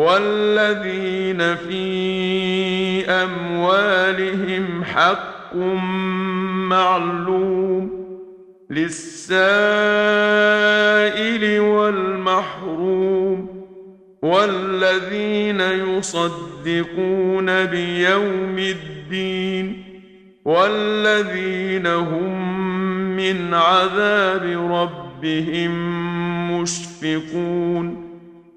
والذين في أموالهم حق معلوم للسائل والمحروم والذين يصدقون بيوم الدين والذين هم من عذاب ربهم مشفقون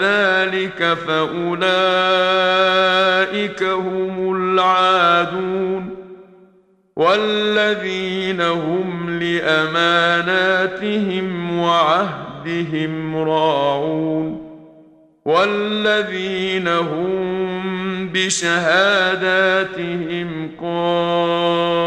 ذلك فأولئك هم العادون والذين هم لأماناتهم وعهدهم راعون والذين هم بشهاداتهم قائمون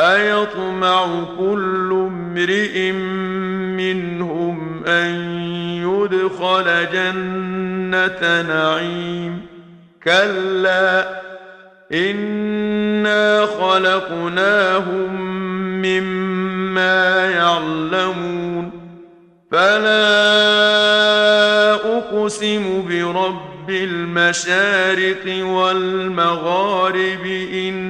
أيطمع كل امرئ منهم أن يدخل جنة نعيم كلا إنا خلقناهم مما يعلمون فلا أقسم برب المشارق والمغارب إن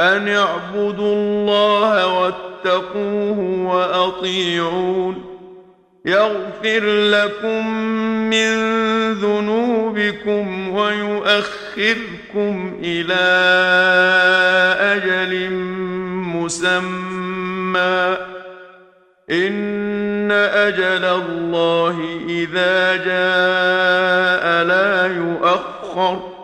ان اعبدوا الله واتقوه واطيعون يغفر لكم من ذنوبكم ويؤخركم إلى أجل مسمى ان أجل الله اذا جاء لا يؤخر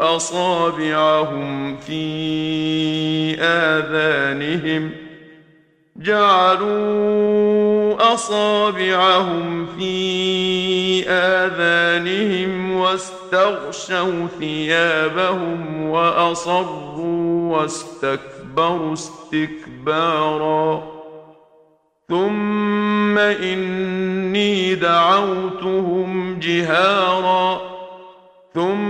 أصابعهم في آذانهم جعلوا أصابعهم في آذانهم واستغشوا ثيابهم وأصروا واستكبروا استكبارا ثم إني دعوتهم جهارا ثم